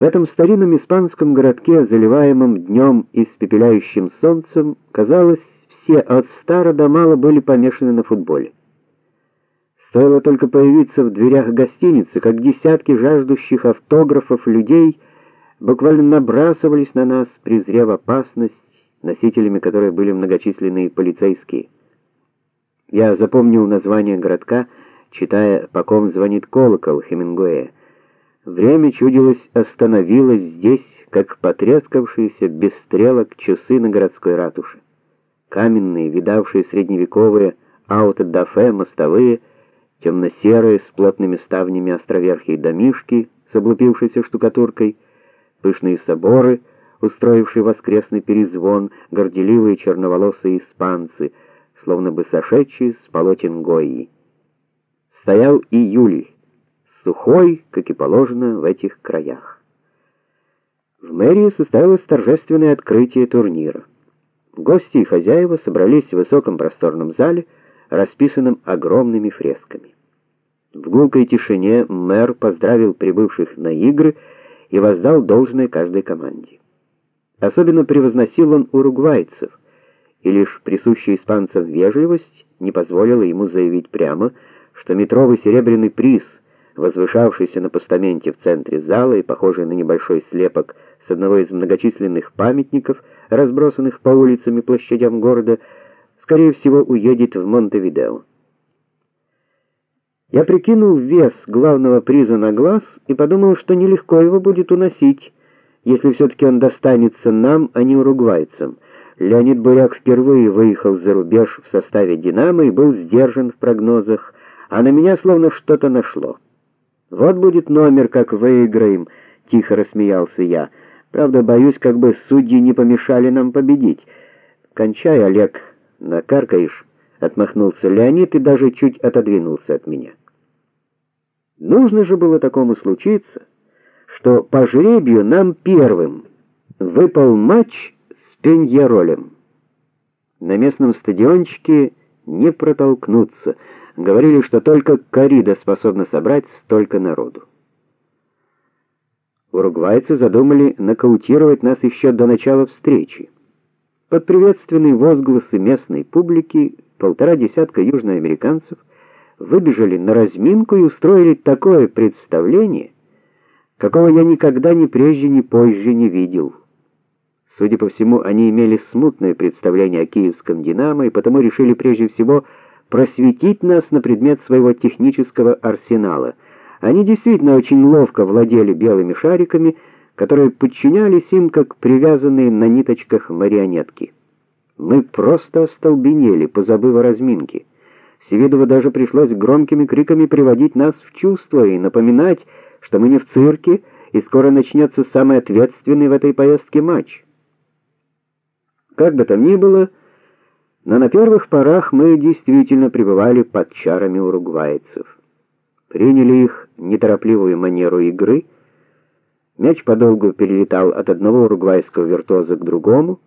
В этом старинном испанском городке, заливаемом днем испепеляющим солнцем, казалось, все от стара до мала были помешаны на футболе. Стоило только появиться в дверях гостиницы, как десятки жаждущих автографов людей буквально набрасывались на нас, презрев опасность, носителями которой были многочисленные полицейские. Я запомнил название городка, читая «По ком звонит колокол» Хемингуэя. Время чудилось остановилось здесь, как потрескавшиеся без стрелок часы на городской ратуше. Каменные, видавшие средневековые ауто-дафе мостовые, темно-серые с плотными ставнями островерхие домишки с облупившейся штукатуркой, пышные соборы, устроившие воскресный перезвон, горделивые черноволосые испанцы, словно бы сошедшие с полотен Гойи. Стоял июль сухой, как и положено в этих краях. В мэрии состоялось торжественное открытие турнира. Гости и хозяева собрались в высоком просторном зале, расписанном огромными фресками. В гулкой тишине мэр поздравил прибывших на игры и воздал должное каждой команде. Особенно превозносил он уругвайцев, и лишь присущая испанцам вежливость не позволила ему заявить прямо, что метровый серебряный приз возвышавшийся на постаменте в центре зала и похожий на небольшой слепок с одного из многочисленных памятников, разбросанных по улицам и площадям города, скорее всего, уедет в Монтевидео. Я прикинул вес главного приза на глаз и подумал, что нелегко его будет уносить, если все таки он достанется нам, а не уругвайцам. Леонид Буряк впервые выехал за рубеж в составе Динамо и был сдержан в прогнозах, а на меня словно что-то нашло. Вот будет номер, как выиграем, тихо рассмеялся я. Правда, боюсь, как бы судьи не помешали нам победить. Кончай, Олег, накаркаешь, отмахнулся Леонид и даже чуть отодвинулся от меня. Нужно же было такому случиться, что по жребию нам первым выпал матч с Пеньяролем. На местном стадиончике не протолкнуться. Говорили, что только корида способна собрать столько народу. Уругвайцы задумали нокаутировать нас еще до начала встречи. Под приветственные возгласы местной публики полтора десятка южноамериканцев выбежали на разминку и устроили такое представление, какого я никогда ни прежде, ни позже не видел. Судя по всему, они имели смутное представление о киевском Динамо и потому решили прежде всего просветить нас на предмет своего технического арсенала. Они действительно очень ловко владели белыми шариками, которые подчинялись им как привязанные на ниточках марионетки. Мы просто остолбенели, позабыв о разминке. Севидову даже пришлось громкими криками приводить нас в чувство и напоминать, что мы не в цирке, и скоро начнется самый ответственный в этой поездке матч. Как бы там ни было, но на первых порах мы действительно пребывали под чарами уругвайцев. Приняли их неторопливую манеру игры. Мяч подолгу перелетал от одного уругвайского виртуоза к другому,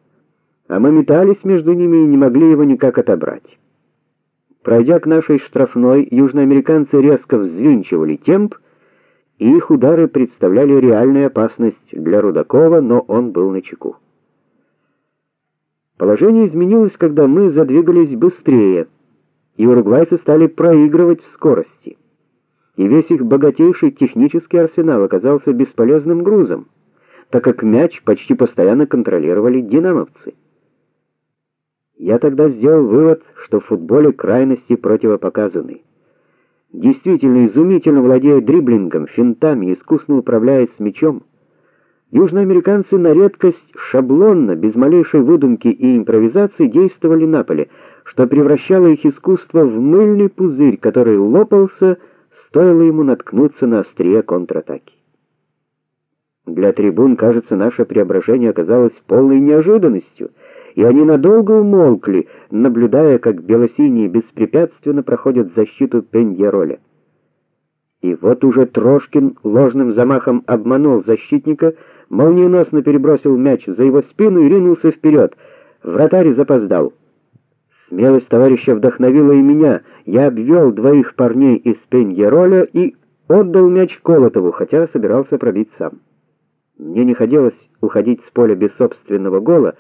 а мы метались между ними и не могли его никак отобрать. Пройдя к нашей штрафной, южноамериканцы резко взвинчивали темп, и их удары представляли реальную опасность для Рудакова, но он был начеку. Положение изменилось, когда мы задвигались быстрее, и уругвайцы стали проигрывать в скорости. И весь их богатейший технический арсенал оказался бесполезным грузом, так как мяч почти постоянно контролировали динамовцы. Я тогда сделал вывод, что в футболе крайности противопоказаны. Действительно изумительно владея дриблингом, финтами, искусно управляя с мячом, Южноамериканцы на редкость шаблонно, без малейшей выдумки и импровизации действовали на поле, что превращало их искусство в мыльный пузырь, который лопался, стоило ему наткнуться на острие контратаки. Для трибун, кажется, наше преображение оказалось полной неожиданностью, и они надолго умолкли, наблюдая, как белосиние беспрепятственно проходят защиту Пеньероля. И вот уже Трошкин ложным замахом обманул защитника, молниеносно перебросил мяч за его спину и ринулся вперед. Вратарь запоздал. Смелость товарища вдохновила и меня. Я обвел двоих парней из Пеньероля и отдал мяч Колотову, хотя собирался пробить сам. Мне не хотелось уходить с поля без собственного гола,